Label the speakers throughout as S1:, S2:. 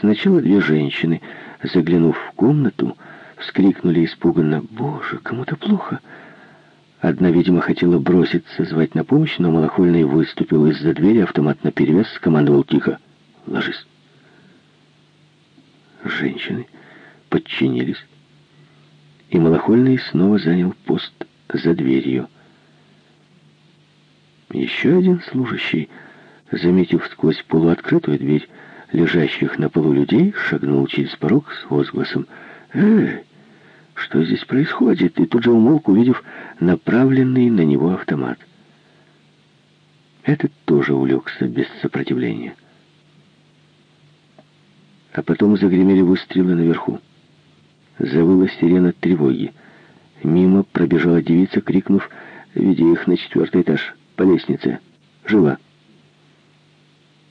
S1: Сначала две женщины, заглянув в комнату, вскрикнули испуганно «Боже, кому-то плохо!» Одна, видимо, хотела броситься, звать на помощь, но Малахольный выступил из-за двери, автомат наперевес, скомандовал тихо «Ложись!» Женщины подчинились, и Малахольный снова занял пост за дверью. Еще один служащий, заметив сквозь полуоткрытую дверь лежащих на полу людей, шагнул через порог с возгласом «Эй, что здесь происходит?» и тут же умолк, увидев направленный на него автомат. Этот тоже улегся без сопротивления. А потом загремели выстрелы наверху. Завыла сирена тревоги. Мимо пробежала девица, крикнув, ведя их на четвертый этаж, по лестнице. «Жива!»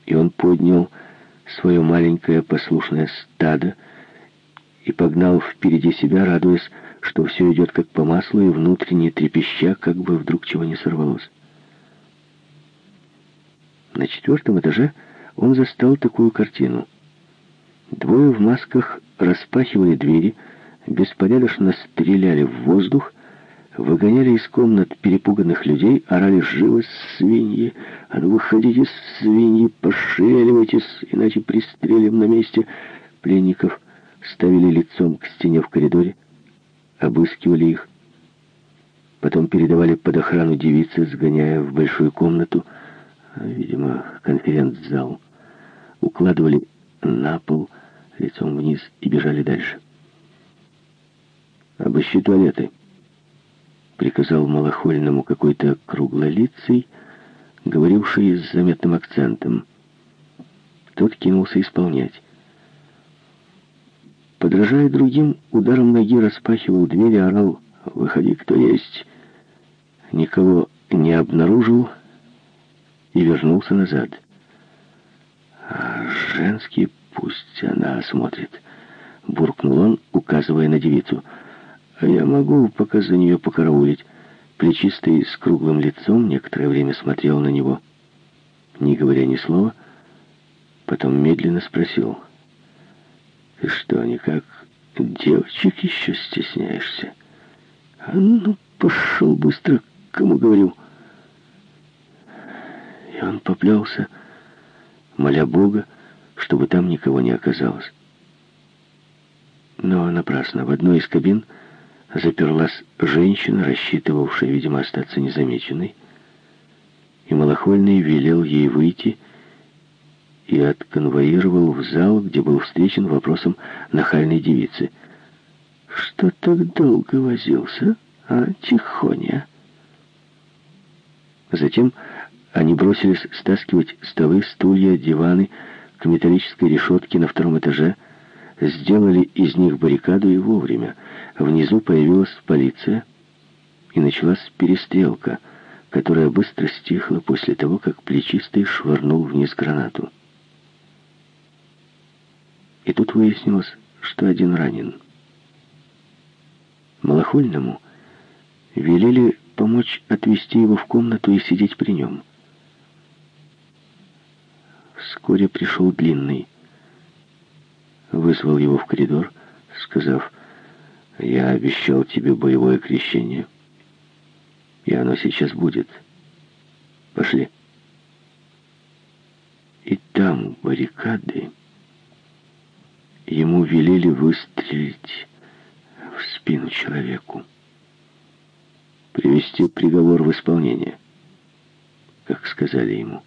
S1: И он поднял свое маленькое послушное стадо и погнал впереди себя, радуясь, что все идет как по маслу и внутренне трепеща, как бы вдруг чего не сорвалось. На четвертом этаже он застал такую картину. Двое в масках распахивали двери, беспорядочно стреляли в воздух, выгоняли из комнат перепуганных людей, орали «Живо, свиньи! А ну выходите, свиньи, пошевеливайтесь, иначе пристрелим на месте!» Пленников ставили лицом к стене в коридоре, обыскивали их, потом передавали под охрану девицы, сгоняя в большую комнату, видимо, конференц-зал, укладывали на пол, лицом вниз и бежали дальше. «Обыщи туалеты», — приказал малохольному какой-то круглолицый, говоривший с заметным акцентом. Тот кинулся исполнять. Подражая другим, ударом ноги распахивал дверь и орал «Выходи, кто есть!» Никого не обнаружил и вернулся назад. «А женский пусть она осмотрит», — буркнул он, указывая на девицу. «А я могу пока за нее покараулить». Плечистый с круглым лицом некоторое время смотрел на него, не говоря ни слова, потом медленно спросил — ты что, никак девочек еще стесняешься? А ну, пошел быстро, кому говорю. И он поплелся, моля Бога, чтобы там никого не оказалось. Но напрасно. В одной из кабин заперлась женщина, рассчитывавшая, видимо, остаться незамеченной, и Малахольный велел ей выйти и отконвоировал в зал, где был встречен вопросом нахальной девицы. «Что так долго возился, а, Тихоня?» Затем они бросились стаскивать столы, стулья, диваны к металлической решетке на втором этаже, сделали из них баррикаду и вовремя. Внизу появилась полиция, и началась перестрелка, которая быстро стихла после того, как плечистый швырнул вниз гранату. И тут выяснилось, что один ранен. Малахольному велели помочь отвезти его в комнату и сидеть при нем. Вскоре пришел Длинный. Вызвал его в коридор, сказав, «Я обещал тебе боевое крещение, и оно сейчас будет. Пошли». И там баррикады ему велели выстрелить в спину человеку. Привести приговор в исполнение, как сказали ему.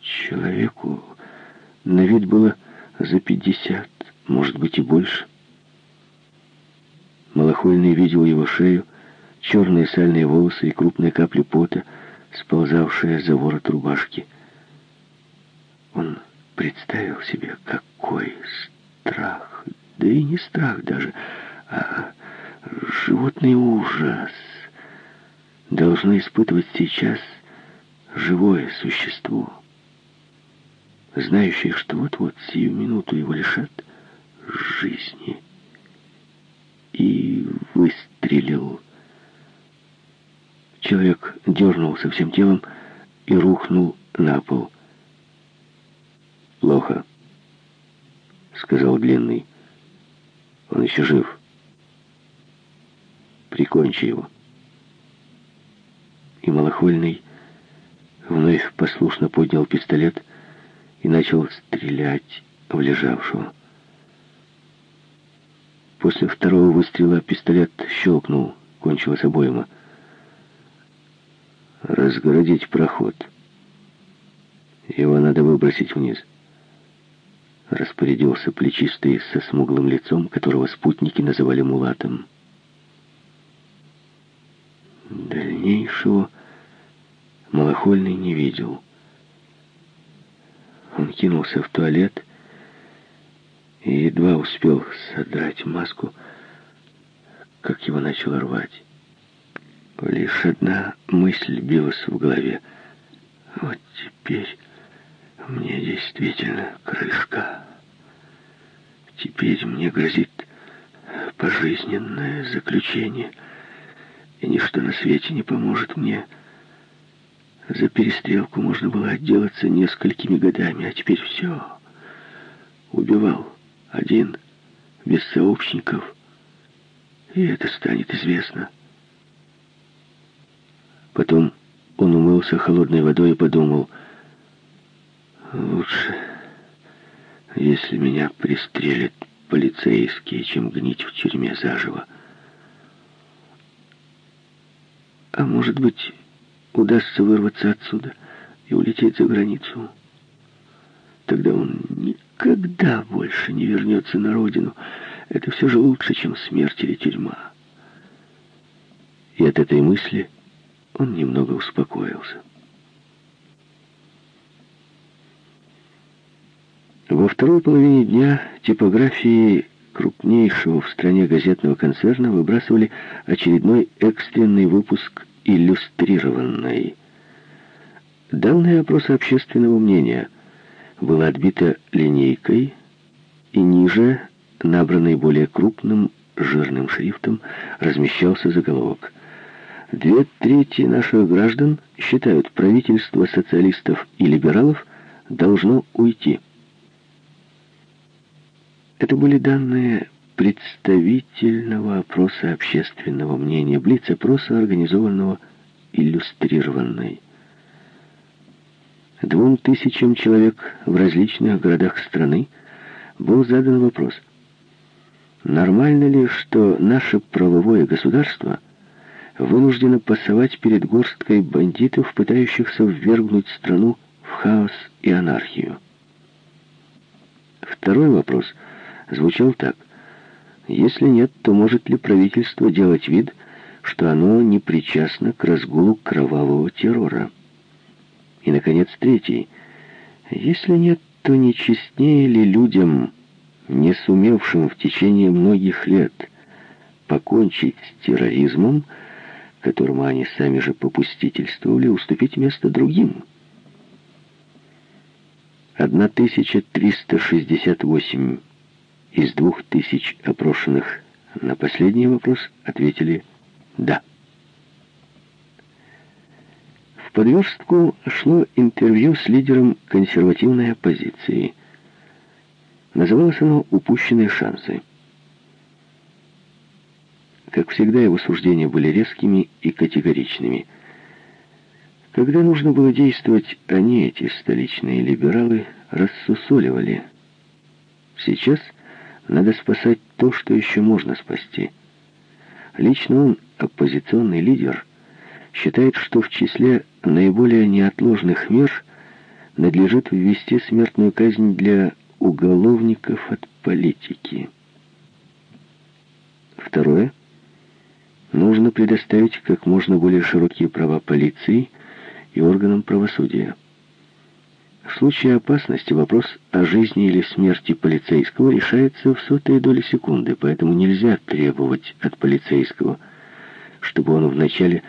S1: Человеку на вид было за пятьдесят, может быть и больше. Малахольный видел его шею, черные сальные волосы и крупные капли пота, сползавшие за ворот рубашки. Он представил себе, какой страх, да и не страх даже, а животный ужас должно испытывать сейчас живое существо, знающее, что вот-вот сию минуту его лишат жизни. И выстрелил. Человек дернулся всем телом и рухнул на пол. «Плохо», сказал Длинный. «Он еще жив. Прикончи его». И Малохольный вновь послушно поднял пистолет и начал стрелять в лежавшего. После второго выстрела пистолет щелкнул, кончилась обойма. «Разгородить проход. Его надо выбросить вниз» распорядился плечистый со смуглым лицом, которого спутники называли мулатом. Дальнейшего Малохольный не видел. Он кинулся в туалет и едва успел содрать маску, как его начало рвать. Лишь одна мысль билась в голове. Вот теперь мне действительно крышка. Теперь мне грозит пожизненное заключение, и ничто на свете не поможет мне. За перестрелку можно было отделаться несколькими годами, а теперь все. Убивал один, без сообщников, и это станет известно. Потом он умылся холодной водой и подумал, Лучше, если меня пристрелят полицейские, чем гнить в тюрьме заживо. А может быть, удастся вырваться отсюда и улететь за границу. Тогда он никогда больше не вернется на родину. Это все же лучше, чем смерть или тюрьма. И от этой мысли он немного успокоился. Во второй половине дня типографии крупнейшего в стране газетного концерна выбрасывали очередной экстренный выпуск «Иллюстрированной». Данное опроса общественного мнения было отбито линейкой и ниже, набранный более крупным жирным шрифтом, размещался заголовок. Две трети наших граждан считают, правительство социалистов и либералов должно уйти. Это были данные представительного опроса общественного мнения, блиц-опроса, организованного иллюстрированной. Двум тысячам человек в различных городах страны был задан вопрос, нормально ли, что наше правовое государство вынуждено пасовать перед горсткой бандитов, пытающихся ввергнуть страну в хаос и анархию. Второй вопрос – звучал так. Если нет, то может ли правительство делать вид, что оно не причастно к разгулу кровавого террора? И, наконец, третий. Если нет, то не честнее ли людям, не сумевшим в течение многих лет покончить с терроризмом, которому они сами же попустительствовали, уступить место другим? 1368 из двух тысяч опрошенных на последний вопрос ответили «да». Подверстку шло интервью с лидером консервативной оппозиции. Называлось оно «Упущенные шансы». Как всегда, его суждения были резкими и категоричными. Когда нужно было действовать, они, эти столичные либералы, рассусоливали. Сейчас – надо спасать то, что еще можно спасти. Лично он, оппозиционный лидер, считает, что в числе наиболее неотложных мер надлежит ввести смертную казнь для уголовников от политики. Второе. Нужно предоставить как можно более широкие права полиции и органам правосудия. В случае опасности вопрос о жизни или смерти полицейского решается в сотые доли секунды, поэтому нельзя требовать от полицейского, чтобы он вначале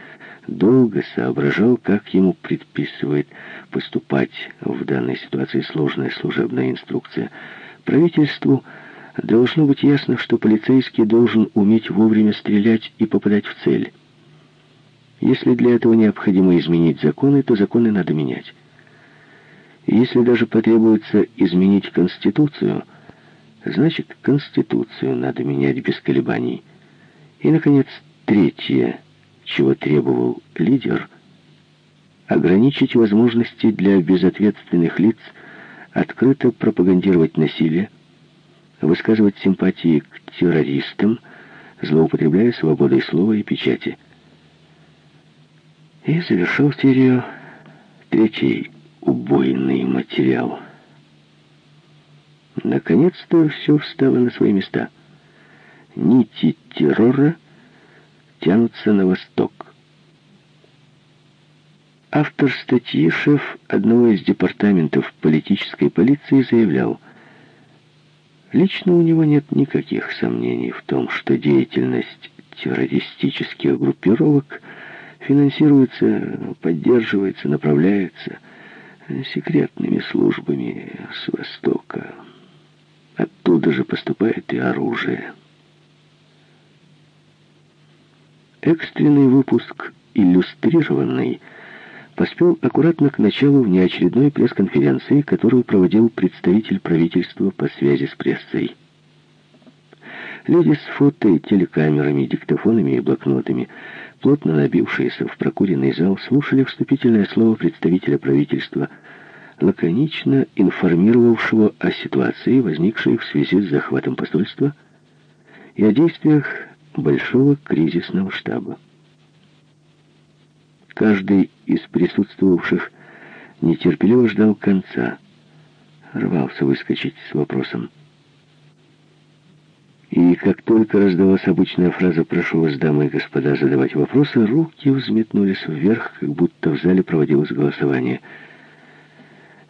S1: долго соображал, как ему предписывает поступать в данной ситуации сложная служебная инструкция. Правительству должно быть ясно, что полицейский должен уметь вовремя стрелять и попадать в цель. Если для этого необходимо изменить законы, то законы надо менять. Если даже потребуется изменить Конституцию, Значит, Конституцию надо менять без колебаний. И, наконец, третье, чего требовал лидер, ограничить возможности для безответственных лиц открыто пропагандировать насилие, высказывать симпатии к террористам, злоупотребляя свободой слова и печати. И завершил серию третий убойный материал. Наконец-то все встало на свои места. Нити террора тянутся на восток. Автор статьи, шеф одного из департаментов политической полиции, заявлял, лично у него нет никаких сомнений в том, что деятельность террористических группировок финансируется, поддерживается, направляется секретными службами с Востока. Оттуда же поступает и оружие. Экстренный выпуск иллюстрированный поспел аккуратно к началу внеочередной пресс-конференции, которую проводил представитель правительства по связи с прессой. Люди с фото и телекамерами, диктофонами и блокнотами, плотно набившиеся в прокуренный зал, слушали вступительное слово представителя правительства – лаконично информировавшего о ситуации, возникшей в связи с захватом посольства, и о действиях большого кризисного штаба. Каждый из присутствовавших нетерпеливо ждал конца, рвался выскочить с вопросом. И как только раздалась обычная фраза «прошу вас, дамы и господа, задавать вопросы», руки взметнулись вверх, как будто в зале проводилось голосование –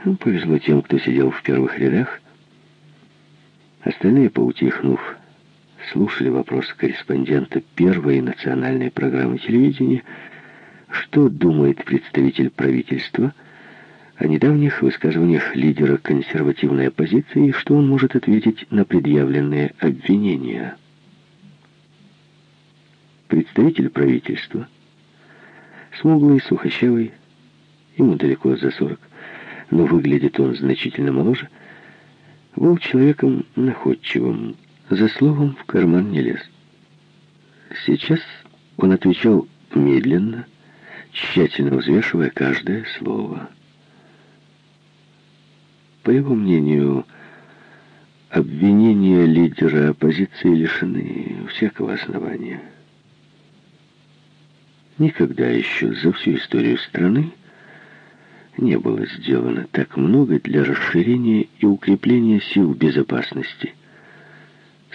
S1: ну, повезло тем, кто сидел в первых рядах. Остальные, поутихнув, слушали вопрос корреспондента первой национальной программы телевидения, что думает представитель правительства о недавних высказываниях лидера консервативной оппозиции и что он может ответить на предъявленные обвинения. Представитель правительства, смуглый, сухощавый, ему далеко за сорок, но выглядит он значительно моложе, был человеком находчивым, за словом в карман не лез. Сейчас он отвечал медленно, тщательно взвешивая каждое слово. По его мнению, обвинения лидера оппозиции лишены всякого основания. Никогда еще за всю историю страны не было сделано так много для расширения и укрепления сил безопасности,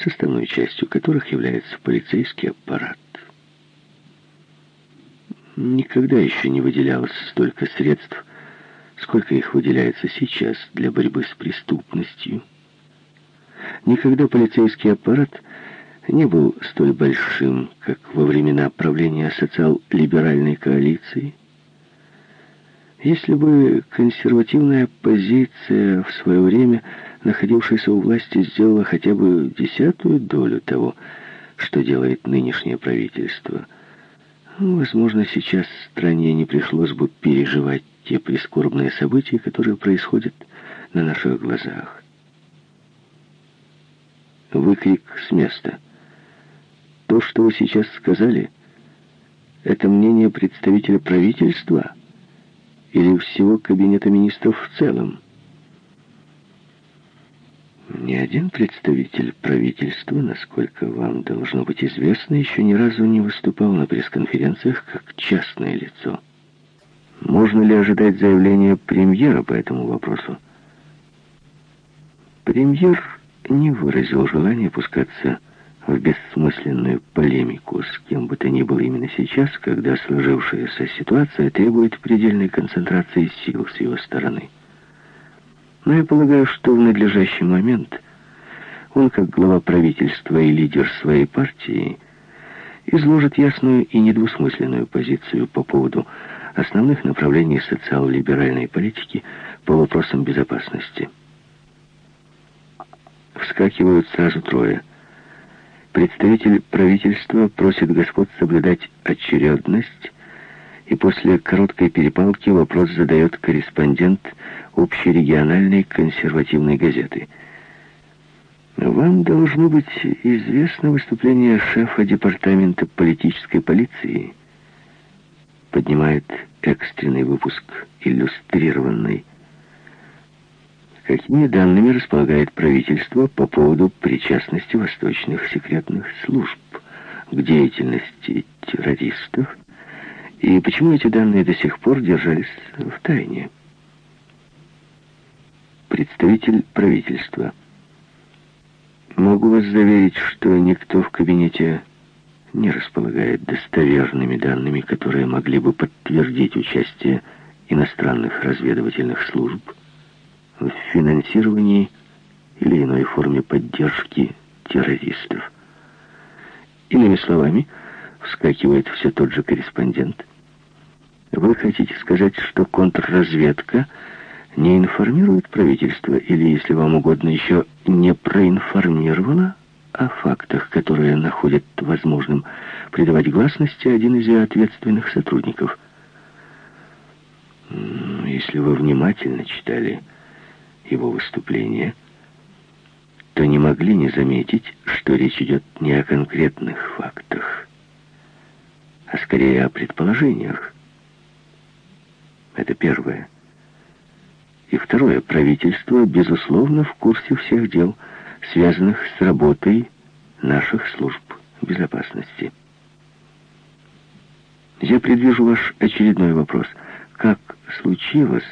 S1: составной частью которых является полицейский аппарат. Никогда еще не выделялось столько средств, сколько их выделяется сейчас для борьбы с преступностью. Никогда полицейский аппарат не был столь большим, как во времена правления социал-либеральной коалиции, если бы консервативная оппозиция в свое время, находившаяся у власти, сделала хотя бы десятую долю того, что делает нынешнее правительство, ну, возможно, сейчас стране не пришлось бы переживать те прискорбные события, которые происходят на наших глазах. Выкрик с места. То, что вы сейчас сказали, это мнение представителя правительства — или всего Кабинета министров в целом? Ни один представитель правительства, насколько вам должно быть известно, еще ни разу не выступал на пресс-конференциях как частное лицо. Можно ли ожидать заявления премьера по этому вопросу? Премьер не выразил желания пускаться в бессмысленную полемику с кем бы то ни было именно сейчас, когда сложившаяся ситуация требует предельной концентрации сил с его стороны. Но я полагаю, что в надлежащий момент он, как глава правительства и лидер своей партии, изложит ясную и недвусмысленную позицию по поводу основных направлений социал-либеральной политики по вопросам безопасности. Вскакивают сразу трое – Представитель правительства просит господ соблюдать очередность, и после короткой перепалки вопрос задает корреспондент общерегиональной консервативной газеты. Вам должно быть известно выступление шефа департамента политической полиции. Поднимает экстренный выпуск иллюстрированный. Какими данными располагает правительство по поводу причастности восточных секретных служб к деятельности террористов и почему эти данные до сих пор держались в тайне? Представитель правительства. Могу вас заверить, что никто в кабинете не располагает достоверными данными, которые могли бы подтвердить участие иностранных разведывательных служб в финансировании или иной форме поддержки террористов. Иными словами, вскакивает все тот же корреспондент. Вы хотите сказать, что контрразведка не информирует правительство или, если вам угодно, еще не проинформировала о фактах, которые находят возможным придавать гласности один из ее ответственных сотрудников? Если вы внимательно читали его выступление, то не могли не заметить, что речь идет не о конкретных фактах, а скорее о предположениях. Это первое. И второе, правительство, безусловно, в курсе всех дел, связанных с работой наших служб безопасности. Я предвижу ваш очередной вопрос. Как случилось,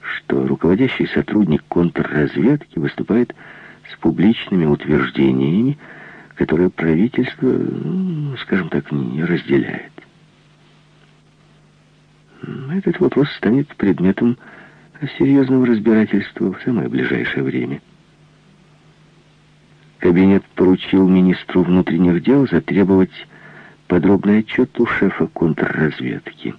S1: что руководящий сотрудник контрразведки выступает с публичными утверждениями, которые правительство, ну, скажем так, не разделяет? Этот вопрос станет предметом серьезного разбирательства в самое ближайшее время. Кабинет поручил министру внутренних дел затребовать подробный отчет у шефа контрразведки.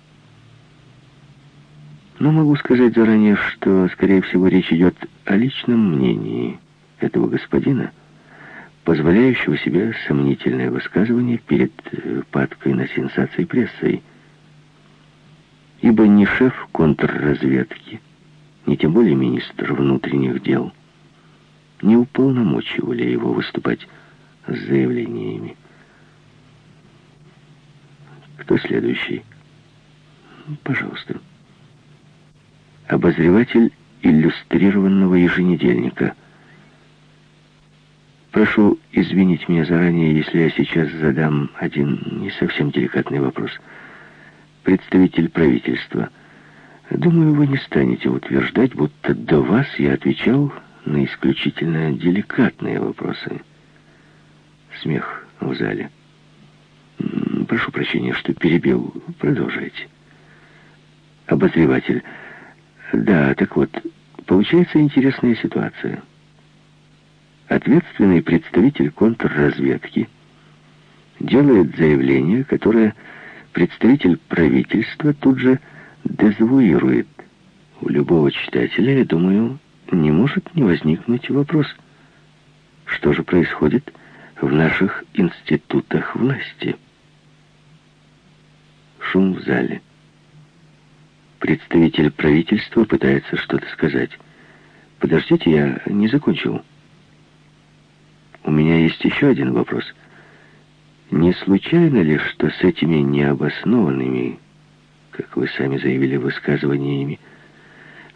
S1: Но могу сказать заранее, что, скорее всего, речь идет о личном мнении этого господина, позволяющего себе сомнительное высказывание перед э, падкой на сенсации прессой. Ибо ни шеф контрразведки, ни тем более министр внутренних дел не уполномочивали его выступать с заявлениями. Кто следующий? Пожалуйста. Обозреватель иллюстрированного еженедельника. Прошу извинить меня заранее, если я сейчас задам один не совсем деликатный вопрос. Представитель правительства – Думаю, вы не станете утверждать, будто до вас я отвечал на исключительно деликатные вопросы. Смех в зале. Прошу прощения, что перебил. Продолжайте. Обозреватель. Да, так вот, получается интересная ситуация. Ответственный представитель контрразведки делает заявление, которое представитель правительства тут же дезавуирует. У любого читателя, я думаю, не может не возникнуть вопрос, что же происходит в наших институтах власти. Шум в зале. Представитель правительства пытается что-то сказать. Подождите, я не закончил. У меня есть еще один вопрос. Не случайно ли, что с этими необоснованными как вы сами заявили высказываниями,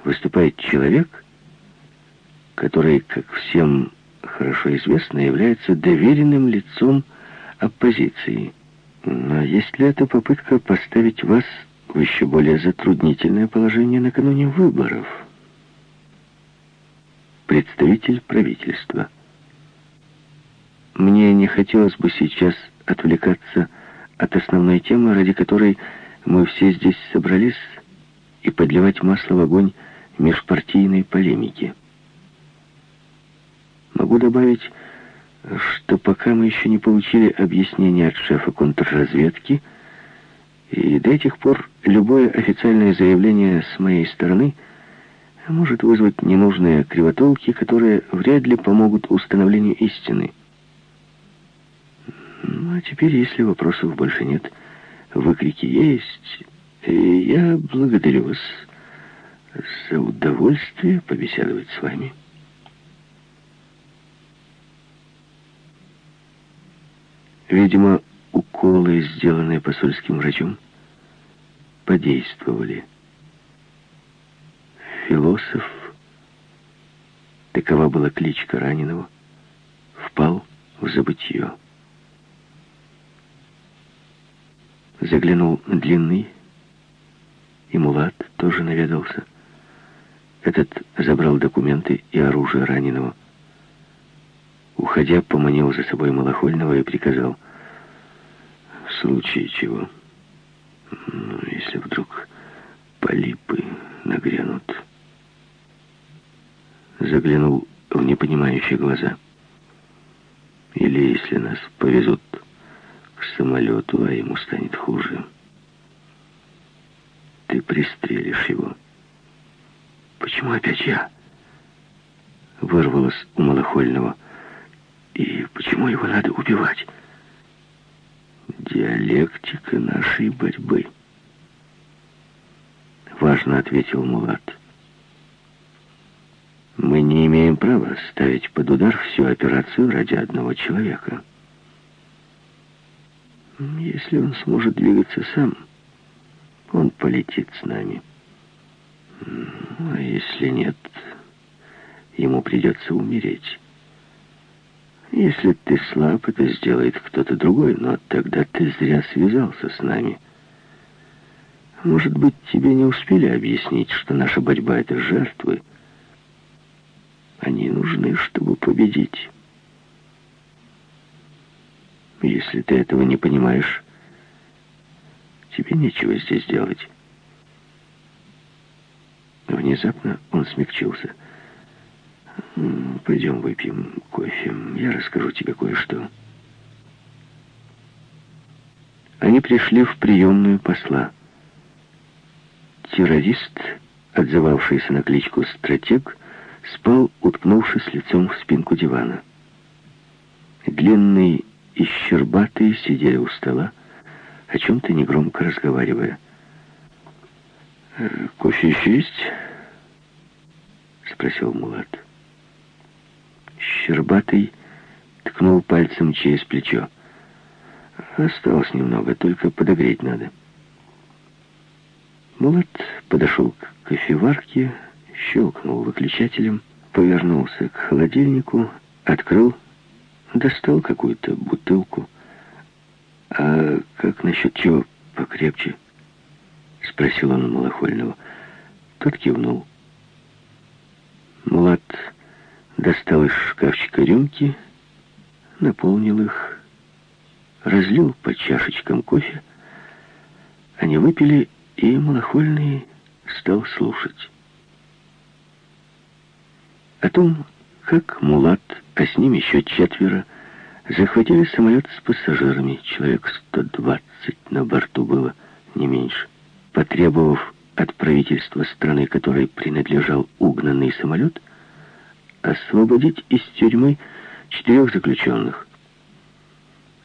S1: выступает человек, который, как всем хорошо известно, является доверенным лицом оппозиции. Но есть ли это попытка поставить вас в еще более затруднительное положение накануне выборов? Представитель правительства. Мне не хотелось бы сейчас отвлекаться от основной темы, ради которой мы все здесь собрались и подливать масло в огонь межпартийной полемики. Могу добавить, что пока мы еще не получили объяснения от шефа контрразведки, и до этих пор любое официальное заявление с моей стороны может вызвать ненужные кривотолки, которые вряд ли помогут установлению истины. Ну, а теперь, если вопросов больше нет, выкрики есть. Я благодарю вас за удовольствие побеседовать с вами. Видимо, уколы, сделанные посольским врачом, подействовали. Философ, такова была кличка раненого, впал в забытье. Заглянул длинный, и Мулат тоже наведался. Этот забрал документы и оружие раненого. Уходя, поманил за собой Малахольного и приказал, в случае чего, ну, если вдруг полипы нагрянут. Заглянул в непонимающие глаза. Или если нас повезут самолету, а ему станет хуже, ты пристрелишь его. Почему опять я? Вырвалось у Малахольного. И почему его надо убивать? Диалектика нашей борьбы. Важно ответил Мулат. Мы не имеем права ставить под удар всю операцию ради одного человека. Если он сможет двигаться сам, он полетит с нами. А если нет, ему придется умереть. Если ты слаб, это сделает кто-то другой, но тогда ты зря связался с нами. Может быть, тебе не успели объяснить, что наша борьба — это жертвы. Они нужны, чтобы победить. Если ты этого не понимаешь, тебе нечего здесь делать. Внезапно он смягчился. «Пойдем выпьем кофе. Я расскажу тебе кое-что». Они пришли в приемную посла. Террорист, отзывавшийся на кличку «Стратег», спал, уткнувшись лицом в спинку дивана. Длинный и щербатый сидели у стола, о чем-то негромко разговаривая. «Э, «Кофе еще есть?» — спросил Мулат. Щербатый ткнул пальцем через плечо. «Осталось немного, только подогреть надо». Мулат подошел к кофеварке, щелкнул выключателем, повернулся к холодильнику, открыл, достал какую-то бутылку. «А как насчет чего покрепче?» — спросил он у Малахольного. Тот кивнул. Мулат достал из шкафчика рюмки, наполнил их, разлил по чашечкам кофе. Они выпили, и Малахольный стал слушать. О том, как Мулат, а с ним еще четверо, захватили самолет с пассажирами. Человек 120 на борту было, не меньше потребовав от правительства страны, которой принадлежал угнанный самолет, освободить из тюрьмы четырех заключенных.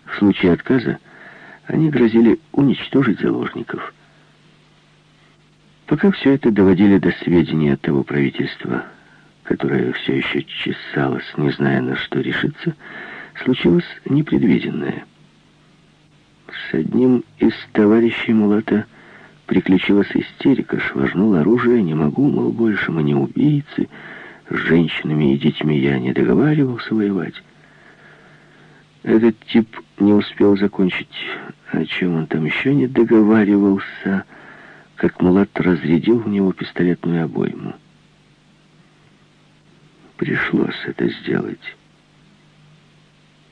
S1: В случае отказа они грозили уничтожить заложников. Пока все это доводили до сведения того правительства, которое все еще чесалось, не зная, на что решиться, случилось непредвиденное. С одним из товарищей Мулата Приключилась истерика, швырнул оружие, не могу, мол, больше мы не убийцы, с женщинами и детьми я не договаривался воевать. Этот тип не успел закончить, о чем он там еще не договаривался, как Мулат разрядил в него пистолетную обойму. Пришлось это сделать,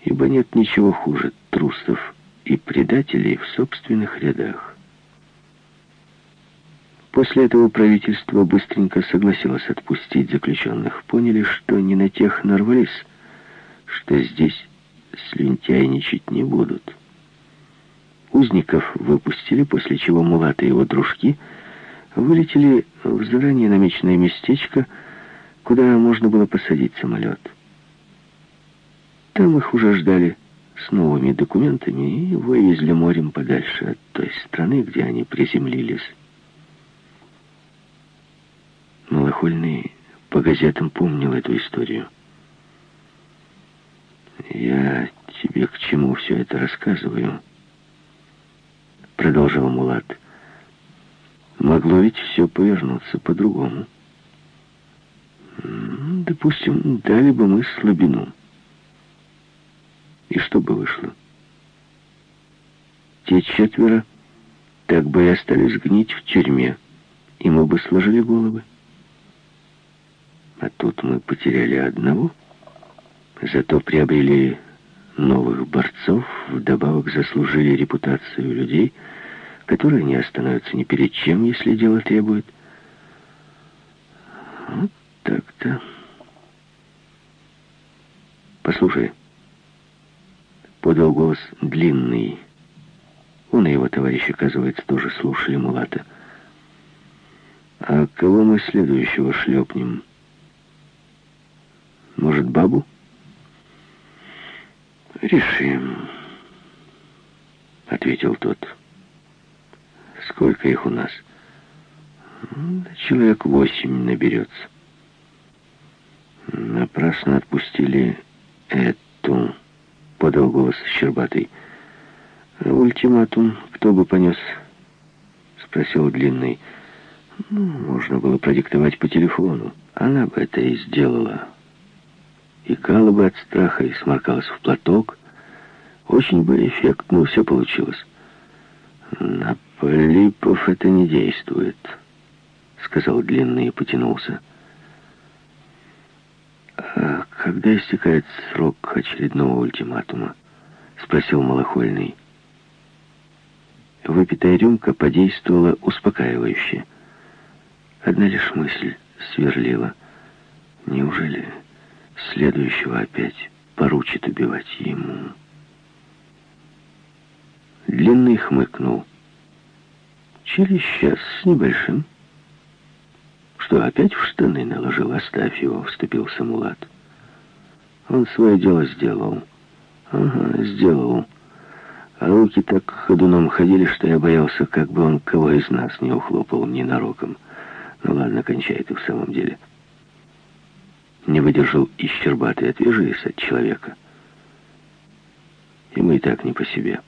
S1: ибо нет ничего хуже трусов и предателей в собственных рядах. После этого правительство быстренько согласилось отпустить заключенных. Поняли, что не на тех нарвались, что здесь слюнтяйничать не будут. Узников выпустили, после чего Мулат и его дружки вылетели в заранее намеченное местечко, куда можно было посадить самолет. Там их уже ждали с новыми документами и вывезли морем подальше от той страны, где они приземлились. Малахольный по газетам помнил эту историю. «Я тебе к чему все это рассказываю?» Продолжал Мулат. «Могло ведь все повернуться по-другому. Допустим, дали бы мы слабину. И что бы вышло? Те четверо так бы и остались гнить в тюрьме, и мы бы сложили головы. А тут мы потеряли одного, зато приобрели новых борцов, вдобавок заслужили репутацию людей, которые не остановятся ни перед чем, если дело требует. Вот так-то. Послушай, подал голос длинный. Он и его товарищ, оказывается, тоже слушали Мулата. А кого мы следующего шлепнем? Может, бабу? Решим, ответил тот. Сколько их у нас? Человек восемь наберется. Напрасно отпустили эту, подал голос Щербатый. Ультиматум кто бы понес? Спросил Длинный. Ну, можно было продиктовать по телефону. Она бы это и сделала икала бы от страха и сморкалась в платок. Очень бы эффектно все получилось. На полипов это не действует, сказал длинный и потянулся. А когда истекает срок очередного ультиматума? Спросил Малохольный. Выпитая рюмка подействовала успокаивающе. Одна лишь мысль сверлила. Неужели следующего опять поручит убивать ему. Длинный хмыкнул. Через час с небольшим. Что, опять в штаны наложил? Оставь его, вступил Самулат. Он свое дело сделал. Ага, сделал. А руки так ходуном ходили, что я боялся, как бы он кого из нас не ухлопал ненароком. Ну ладно, кончай ты в самом деле. — не выдержал и Щербатый. Отвяжись от человека. Ему и так не по себе.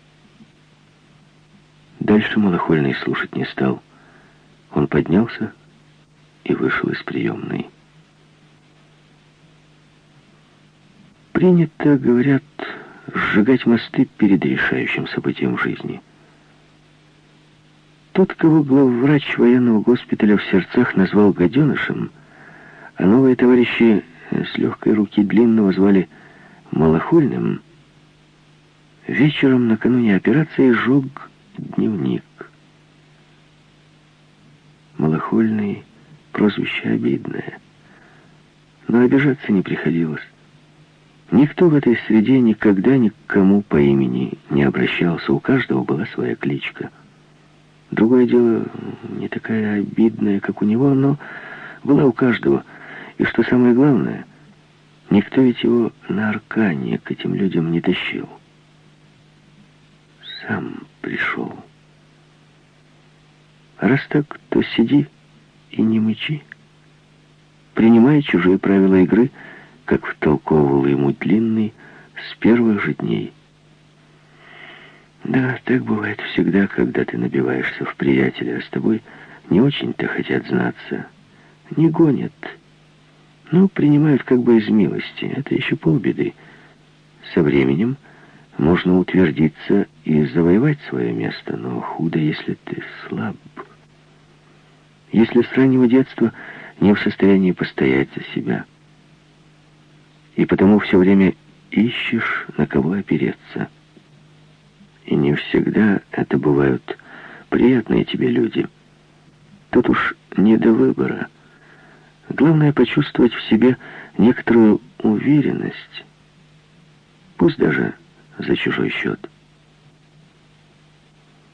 S1: Дальше Малохольный слушать не стал. Он поднялся и вышел из приемной. Принято, говорят, сжигать мосты перед решающим событием жизни. Тот, кого главврач военного госпиталя в сердцах назвал гаденышем, а новые товарищи с легкой руки длинного звали Малохольным, вечером накануне операции сжег дневник. Малохольный, прозвище обидное, но обижаться не приходилось. Никто в этой среде никогда ни к кому по имени не обращался, у каждого была своя кличка. Другое дело, не такая обидная, как у него, но была у каждого – и что самое главное, никто ведь его на Аркане к этим людям не тащил. Сам пришел. А раз так, то сиди и не мычи. Принимай чужие правила игры, как втолковывал ему Длинный с первых же дней. Да, так бывает всегда, когда ты набиваешься в приятеля, а с тобой не очень-то хотят знаться. Не гонят, ну, принимают как бы из милости. Это еще полбеды. Со временем можно утвердиться и завоевать свое место, но худо, если ты слаб. Если с раннего детства не в состоянии постоять за себя. И потому все время ищешь, на кого опереться. И не всегда это бывают приятные тебе люди. Тут уж не до выбора. Главное почувствовать в себе некоторую уверенность, пусть даже за чужой счет.